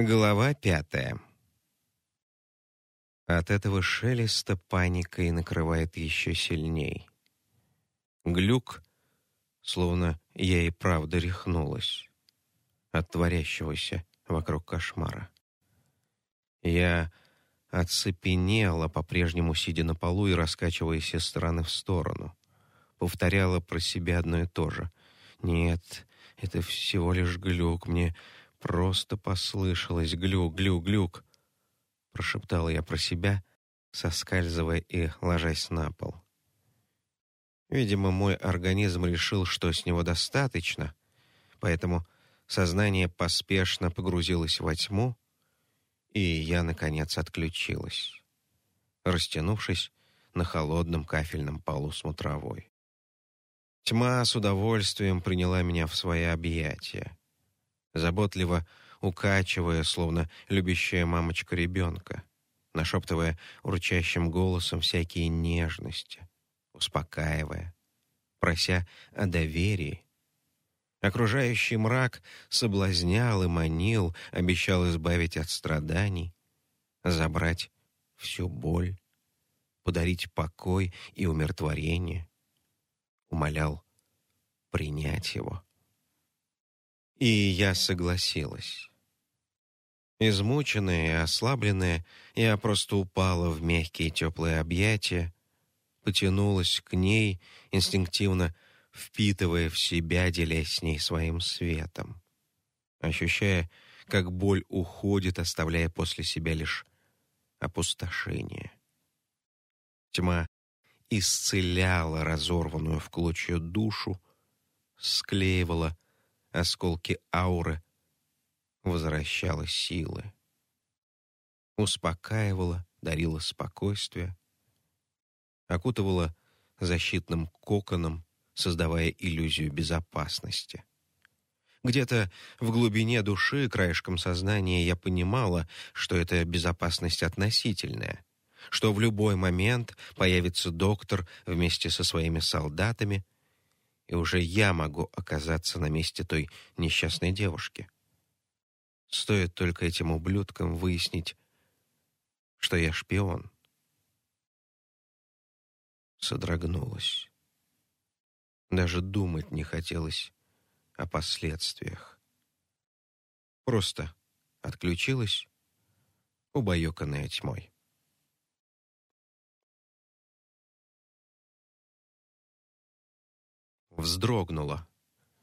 Глава пятая. От этого шелеста паника и накрывает еще сильней. Глюк, словно я и правда рехнулась от творящегося вокруг кошмара. Я оцепенела, по-прежнему сидя на полу и раскачиваясь из стороны в сторону. Повторяла про себя одно и то же. «Нет, это всего лишь глюк. Мне Просто послышалось глюк, глюк, глюк. Прошептала я про себя, соскальзывая и ложась на пол. Видимо, мой организм решил, что с него достаточно, поэтому сознание поспешно погрузилось во тьму, и я, наконец, отключилась, растянувшись на холодном кафельном полу смотровой. Тьма с удовольствием приняла меня в свои объятия заботливо укачивая, словно любящая мамочка ребенка, нашептывая урчащим голосом всякие нежности, успокаивая, прося о доверии. Окружающий мрак соблазнял и манил, обещал избавить от страданий, забрать всю боль, подарить покой и умиротворение, умолял принять его. И я согласилась. Измученная и ослабленная, я просто упала в мягкие теплые объятия, потянулась к ней, инстинктивно впитывая в себя, делясь с ней своим светом, ощущая, как боль уходит, оставляя после себя лишь опустошение. Тьма исцеляла разорванную в клочья душу, склеивала осколки ауры, возвращала силы. Успокаивала, дарила спокойствие, окутывала защитным коконом, создавая иллюзию безопасности. Где-то в глубине души, краешком сознания я понимала, что эта безопасность относительная, что в любой момент появится доктор вместе со своими солдатами — и уже я могу оказаться на месте той несчастной девушки. Стоит только этим ублюдкам выяснить, что я шпион. Содрогнулась. Даже думать не хотелось о последствиях. Просто отключилась, убаюканная тьмой. Вздрогнула,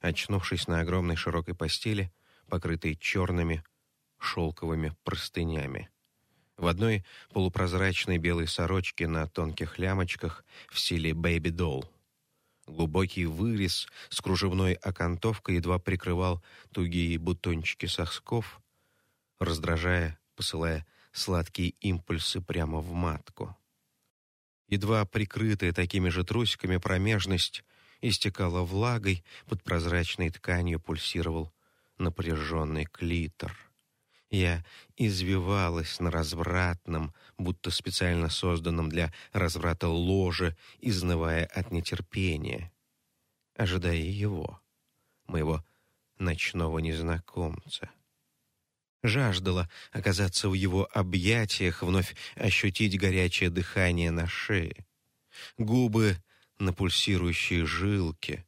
очнувшись на огромной широкой постели, покрытой черными шелковыми простынями. В одной полупрозрачной белой сорочке на тонких лямочках в стиле «baby-doll». Глубокий вырез с кружевной окантовкой едва прикрывал тугие бутончики сосков, раздражая, посылая сладкие импульсы прямо в матку. Едва прикрытая такими же трусиками промежность истекала влагой, под прозрачной тканью пульсировал напряженный клитор. Я извивалась на развратном, будто специально созданном для разврата ложе, изнывая от нетерпения, ожидая его, моего ночного незнакомца. Жаждала оказаться в его объятиях, вновь ощутить горячее дыхание на шее. Губы на пульсирующие жилки,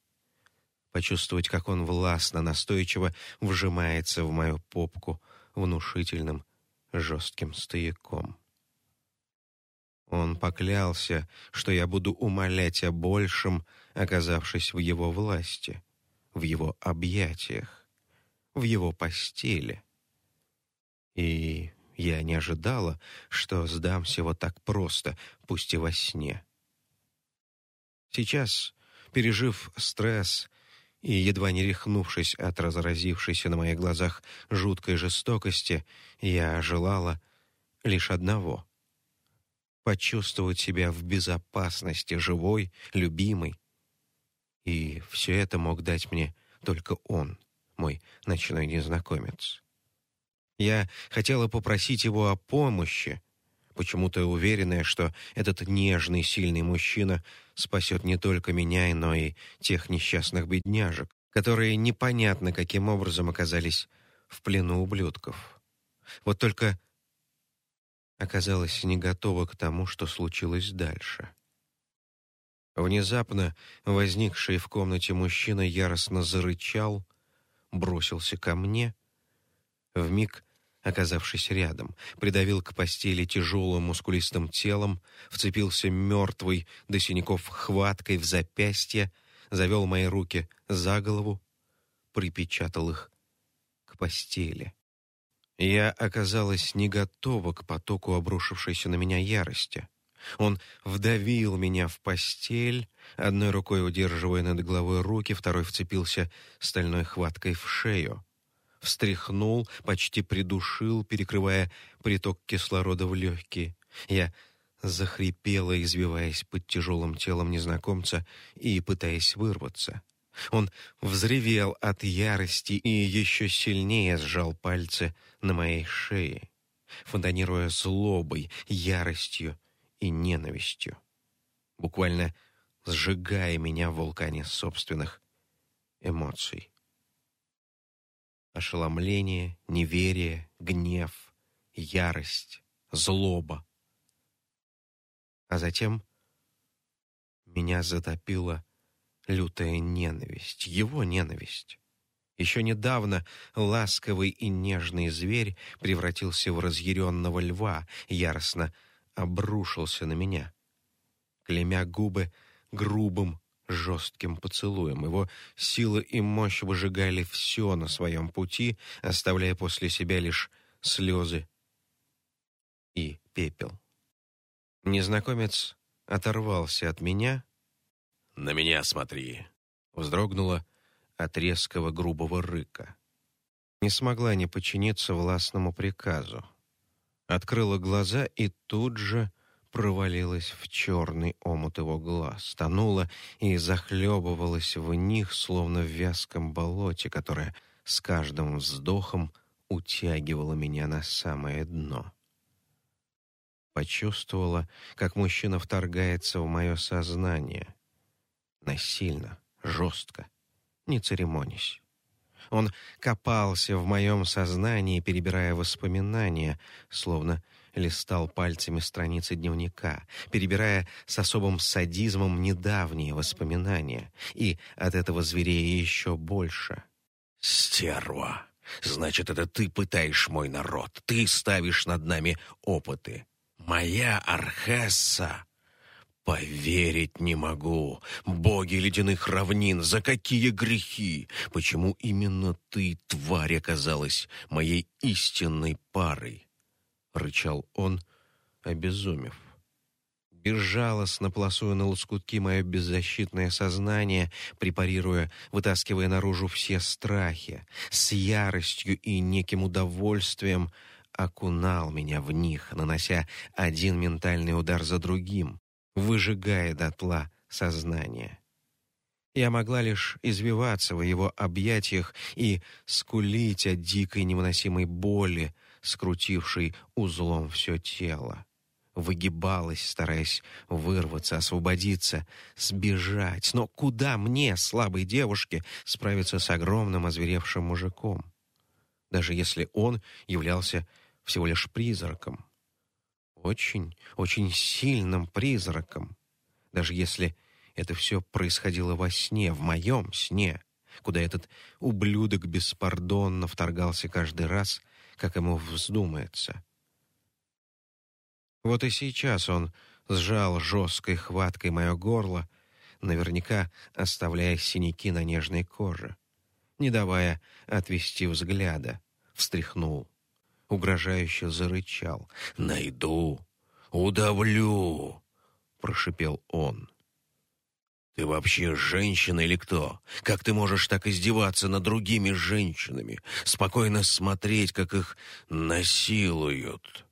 почувствовать, как он властно, настойчиво вжимается в мою попку внушительным жестким стояком. Он поклялся, что я буду умолять о большем, оказавшись в его власти, в его объятиях, в его постели. И я не ожидала, что сдамся вот так просто, пусть и во сне. Сейчас, пережив стресс и едва не рехнувшись от разразившейся на моих глазах жуткой жестокости, я желала лишь одного — почувствовать себя в безопасности, живой, любимой. И все это мог дать мне только он, мой ночной незнакомец. Я хотела попросить его о помощи, почему-то уверенная, что этот нежный, сильный мужчина спасет не только меня, но и тех несчастных бедняжек, которые непонятно каким образом оказались в плену ублюдков. Вот только оказалась не готова к тому, что случилось дальше. Внезапно возникший в комнате мужчина яростно зарычал, бросился ко мне, вмиг оказавшись рядом, придавил к постели тяжелым мускулистым телом, вцепился мертвой до синяков хваткой в запястье, завел мои руки за голову, припечатал их к постели. Я оказалась не готова к потоку обрушившейся на меня ярости. Он вдавил меня в постель, одной рукой удерживая над головой руки, второй вцепился стальной хваткой в шею. Встряхнул, почти придушил, перекрывая приток кислорода в легкие. Я захрипела, извиваясь под тяжелым телом незнакомца и пытаясь вырваться. Он взревел от ярости и еще сильнее сжал пальцы на моей шее, фонтанируя злобой, яростью и ненавистью, буквально сжигая меня в вулкане собственных эмоций. Ошеломление, неверие, гнев, ярость, злоба. А затем меня затопило лютая ненависть, его ненависть. Еще недавно ласковый и нежный зверь превратился в разъяренного льва, яростно обрушился на меня, клемя губы грубым, жестким поцелуем. Его сила и мощь выжигали все на своем пути, оставляя после себя лишь слезы и пепел. Незнакомец оторвался от меня «На меня смотри!» Вздрогнула от резкого грубого рыка. Не смогла не подчиниться властному приказу. Открыла глаза и тут же провалилась в черный омут его глаз, тонула и захлебывалась в них, словно в вязком болоте, которое с каждым вздохом утягивало меня на самое дно. Почувствовала, как мужчина вторгается в мое сознание, насильно, жестко, не церемонясь. Он копался в моем сознании, перебирая воспоминания, словно листал пальцами страницы дневника, перебирая с особым садизмом недавние воспоминания, и от этого зверея еще больше. «Стерва! Значит, это ты пытаешь мой народ, ты ставишь над нами опыты. Моя Архесса Поверить не могу. Боги ледяных равнин, за какие грехи? Почему именно ты, тварь, оказалась моей истинной парой? Рычал он, обезумев. Безжалостно пласуя на лоскутки мое беззащитное сознание, препарируя, вытаскивая наружу все страхи, с яростью и неким удовольствием окунал меня в них, нанося один ментальный удар за другим, выжигая дотла сознание. Я могла лишь извиваться в его объятиях и скулить от дикой невыносимой боли, скрутившей узлом все тело. Выгибалась, стараясь вырваться, освободиться, сбежать. Но куда мне, слабой девушке, справиться с огромным озверевшим мужиком? Даже если он являлся всего лишь призраком очень, очень сильным призраком, даже если это все происходило во сне, в моем сне, куда этот ублюдок беспардонно вторгался каждый раз, как ему вздумается. Вот и сейчас он сжал жесткой хваткой мое горло, наверняка оставляя синяки на нежной коже, не давая отвести взгляда, встряхнул угрожающе зарычал. «Найду, удавлю!» — прошипел он. «Ты вообще женщина или кто? Как ты можешь так издеваться над другими женщинами? Спокойно смотреть, как их насилуют?»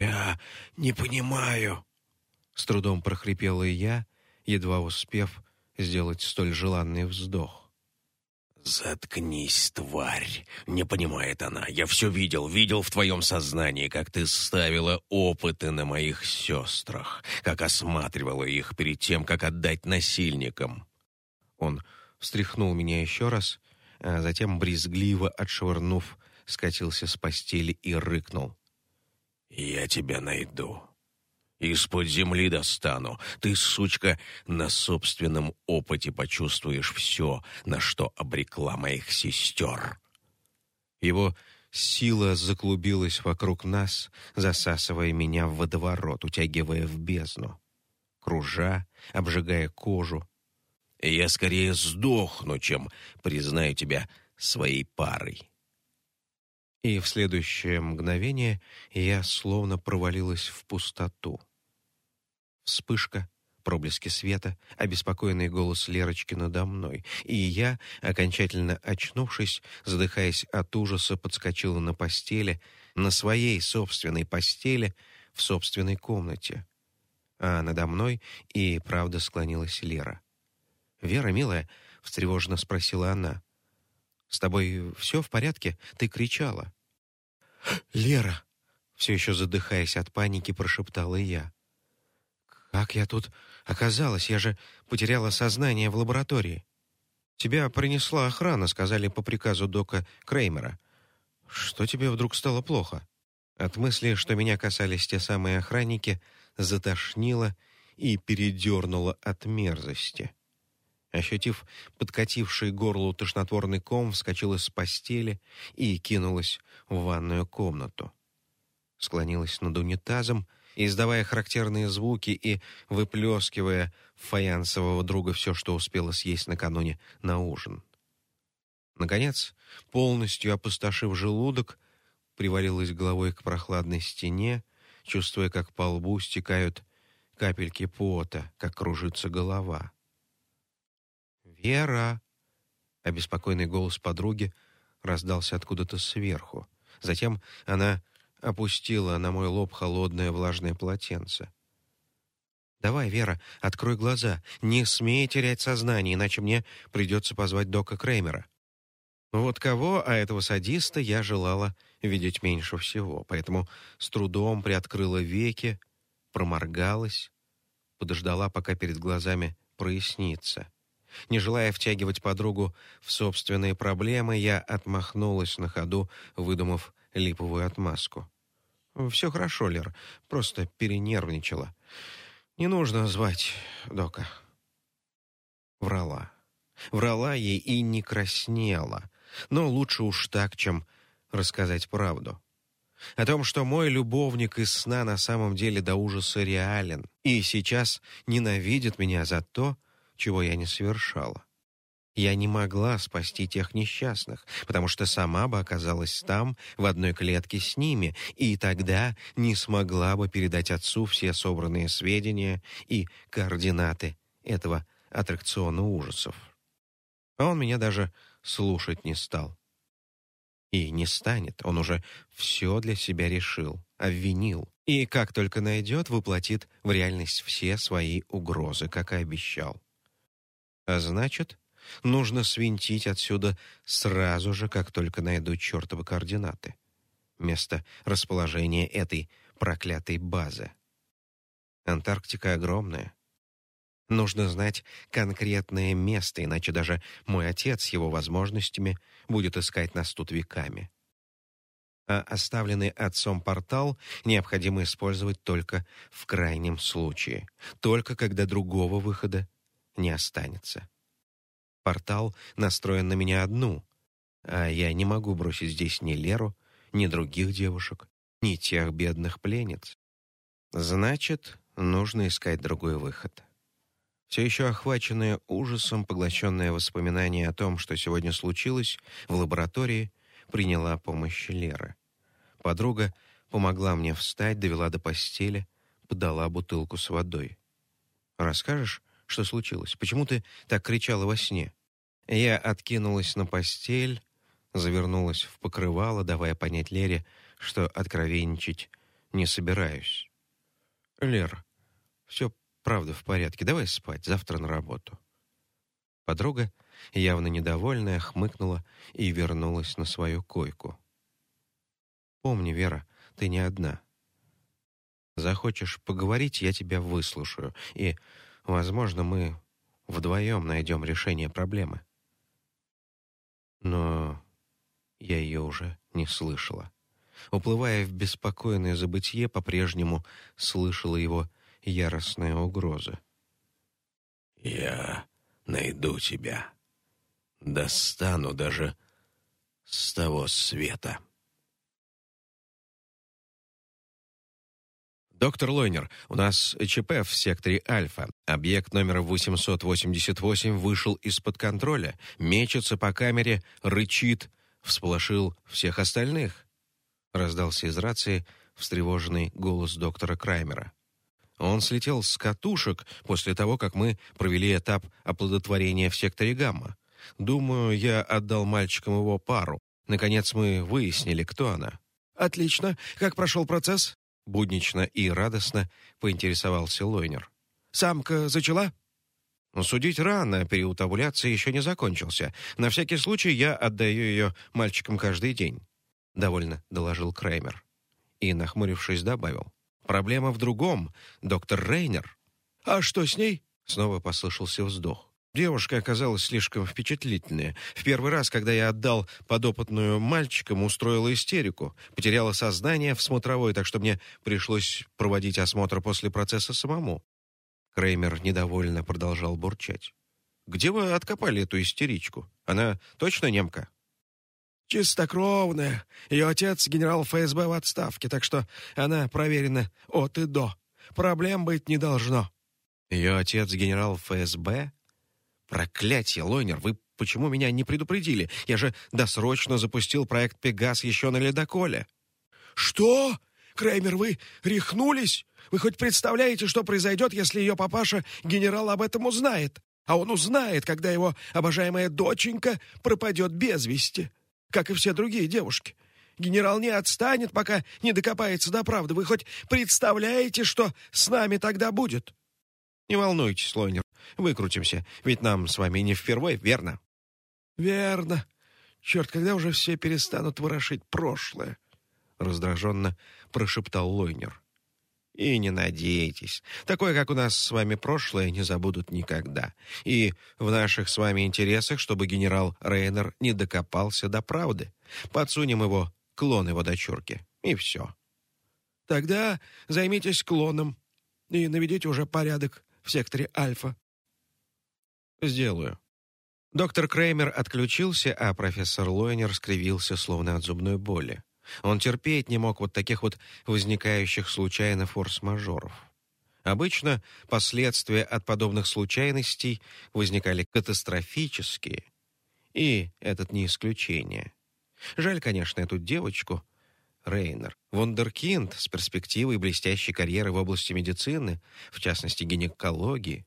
«Я не понимаю», — с трудом прохрипела я, едва успев сделать столь желанный вздох. «Заткнись, тварь!» — не понимает она. «Я все видел, видел в твоем сознании, как ты ставила опыты на моих сестрах, как осматривала их перед тем, как отдать насильникам». Он встряхнул меня еще раз, а затем, брезгливо отшвырнув скатился с постели и рыкнул. «Я тебя найду. Из-под земли достану. Ты, сучка, на собственном опыте почувствуешь все, на что обрекла моих сестер». Его сила заклубилась вокруг нас, засасывая меня в водоворот, утягивая в бездну. Кружа, обжигая кожу. «Я скорее сдохну, чем признаю тебя своей парой». И в следующее мгновение я словно провалилась в пустоту. Вспышка, проблески света, обеспокоенный голос Лерочки надо мной, и я, окончательно очнувшись, задыхаясь от ужаса, подскочила на постели, на своей собственной постели, в собственной комнате. А надо мной и правда склонилась Лера. «Вера, милая», — встревоженно спросила она, — «с тобой все в порядке? Ты кричала». «Лера!» — все еще задыхаясь от паники, прошептала я. «Как я тут оказалась? Я же потеряла сознание в лаборатории. Тебя принесла охрана, сказали по приказу дока Креймера. Что тебе вдруг стало плохо?» От мысли, что меня касались те самые охранники, затошнило и передернуло от мерзости. Ощутив подкативший горлу тошнотворный ком, вскочила с постели и кинулась в ванную комнату. Склонилась над унитазом, издавая характерные звуки и выплескивая в фаянсового друга все, что успела съесть накануне на ужин. Наконец, полностью опустошив желудок, привалилась головой к прохладной стене, чувствуя, как по лбу стекают капельки пота, как кружится голова. «Вера!» Обеспокоенный голос подруги раздался откуда-то сверху. Затем она опустила на мой лоб холодное влажное полотенце. «Давай, Вера, открой глаза. Не смей терять сознание, иначе мне придется позвать Дока Креймера». Вот кого, а этого садиста я желала видеть меньше всего, поэтому с трудом приоткрыла веки, проморгалась, подождала, пока перед глазами прояснится. Не желая втягивать подругу в собственные проблемы, я отмахнулась на ходу, выдумав липовую отмазку. «Все хорошо, Лер, просто перенервничала. Не нужно звать Дока». Врала. Врала ей и не краснела. Но лучше уж так, чем рассказать правду. О том, что мой любовник из сна на самом деле до ужаса реален и сейчас ненавидит меня за то, чего я не совершала. Я не могла спасти тех несчастных, потому что сама бы оказалась там, в одной клетке с ними, и тогда не смогла бы передать отцу все собранные сведения и координаты этого аттракциона ужасов. А он меня даже слушать не стал. И не станет, он уже все для себя решил, обвинил, и как только найдет, воплотит в реальность все свои угрозы, как и обещал. А значит, нужно свинтить отсюда сразу же, как только найду чертовы координаты. Место расположения этой проклятой базы. Антарктика огромная. Нужно знать конкретное место, иначе даже мой отец с его возможностями будет искать нас тут веками. А оставленный отцом портал необходимо использовать только в крайнем случае, только когда другого выхода не останется. Портал настроен на меня одну, а я не могу бросить здесь ни Леру, ни других девушек, ни тех бедных пленниц. Значит, нужно искать другой выход. Все еще охваченная ужасом, поглощенная воспоминания о том, что сегодня случилось, в лаборатории приняла помощь Леры. Подруга помогла мне встать, довела до постели, подала бутылку с водой. «Расскажешь, что случилось? Почему ты так кричала во сне? Я откинулась на постель, завернулась в покрывало, давая понять Лере, что откровенничать не собираюсь. Лер, все правда в порядке. Давай спать, завтра на работу. Подруга, явно недовольная, хмыкнула и вернулась на свою койку. Помни, Вера, ты не одна. Захочешь поговорить, я тебя выслушаю, и Возможно, мы вдвоем найдем решение проблемы. Но Я ее уже не слышала. Уплывая в беспокойное забытье, по-прежнему слышала его яростные угрозы. «Я найду тебя. Достану даже с того света». «Доктор Лойнер, у нас ЧП в секторе Альфа. Объект номер 888 вышел из-под контроля, мечется по камере, рычит, всполошил всех остальных», — раздался из рации встревоженный голос доктора Краймера. Он слетел с катушек после того, как мы провели этап оплодотворения в секторе Гамма. Думаю, я отдал мальчикам его пару. Наконец мы выяснили, кто она. «Отлично. Как прошел процесс?» Буднично и радостно поинтересовался Лойнер. «Самка зачала?» Судить рано, период овуляции еще не закончился. На всякий случай я отдаю ее мальчикам каждый день», — довольно доложил Креймер. И, нахмурившись, добавил. «Проблема в другом, доктор Рейнер». «А что с ней?» — снова послышался вздох. Девушка оказалась слишком впечатлительная. В первый раз, когда я отдал подопытную мальчикам, устроила истерику. Потеряла сознание в смотровой, так что мне пришлось проводить осмотр после процесса самому. Креймер недовольно продолжал бурчать. «Где вы откопали эту истеричку? Она точно немка?» «Чистокровная. Ее отец генерал ФСБ в отставке, так что она проверена от и до. Проблем быть не должно». «Ее отец генерал ФСБ?» «Проклятие, Лойнер, вы почему меня не предупредили? Я же досрочно запустил проект «Пегас» еще на ледоколе». «Что? Креймер, вы рехнулись? Вы хоть представляете, что произойдет, если ее папаша, генерал, об этом узнает? А он узнает, когда его обожаемая доченька пропадет без вести, как и все другие девушки. Генерал не отстанет, пока не докопается до правды. Вы хоть представляете, что с нами тогда будет?» «Не волнуйтесь, Лойнер, выкрутимся, ведь нам с вами не впервой, верно?» «Верно. Черт, когда уже все перестанут ворошить прошлое?» Раздраженно прошептал Лойнер. «И не надейтесь. Такое, как у нас с вами прошлое, не забудут никогда. И в наших с вами интересах, чтобы генерал Рейнер не докопался до правды. Подсунем его, клон его дочурки, и все». «Тогда займитесь клоном и наведите уже порядок в секторе Альфа». «Сделаю». Доктор Креймер отключился, а профессор Лойнер скривился, словно от зубной боли. Он терпеть не мог вот таких вот возникающих случайно форс-мажоров. Обычно последствия от подобных случайностей возникали катастрофические, и этот не исключение. Жаль, конечно, эту девочку, Рейнер, вундеркинд с перспективой блестящей карьеры в области медицины, в частности гинекологии,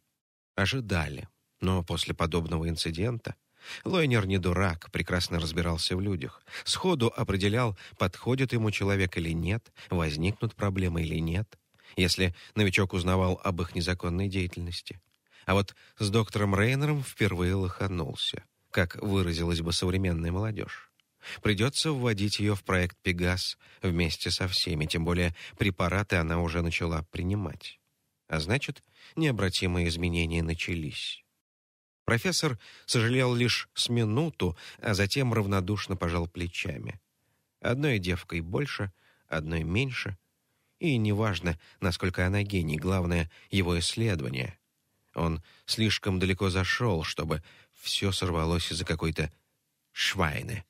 ожидали. Но после подобного инцидента Лойнер не дурак, прекрасно разбирался в людях. Сходу определял, подходит ему человек или нет, возникнут проблемы или нет, если новичок узнавал об их незаконной деятельности. А вот с доктором Рейнером впервые лоханулся, как выразилась бы современная молодежь. Придется вводить ее в проект «Пегас» вместе со всеми, тем более препараты она уже начала принимать. А значит, необратимые изменения начались. Профессор сожалел лишь с минуту, а затем равнодушно пожал плечами. Одной девкой больше, одной меньше. И неважно, насколько она гений, главное — его исследование. Он слишком далеко зашел, чтобы все сорвалось из-за какой-то швайны.